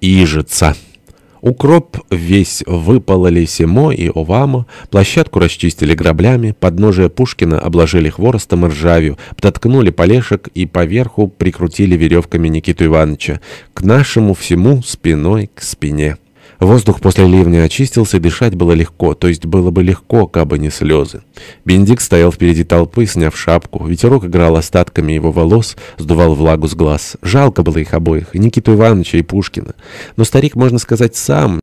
Ижица. Укроп весь выпололи Симо и Овамо, площадку расчистили граблями, подножие Пушкина обложили хворостом и ржавью, подоткнули полешек и поверху прикрутили веревками Никиту Ивановича. К нашему всему спиной к спине. Воздух после ливня очистился, дышать было легко, то есть было бы легко, кабы не слезы. Бендик стоял впереди толпы, сняв шапку. Ветерок играл остатками его волос, сдувал влагу с глаз. Жалко было их обоих, и Никиту Ивановича, и Пушкина. Но старик, можно сказать, сам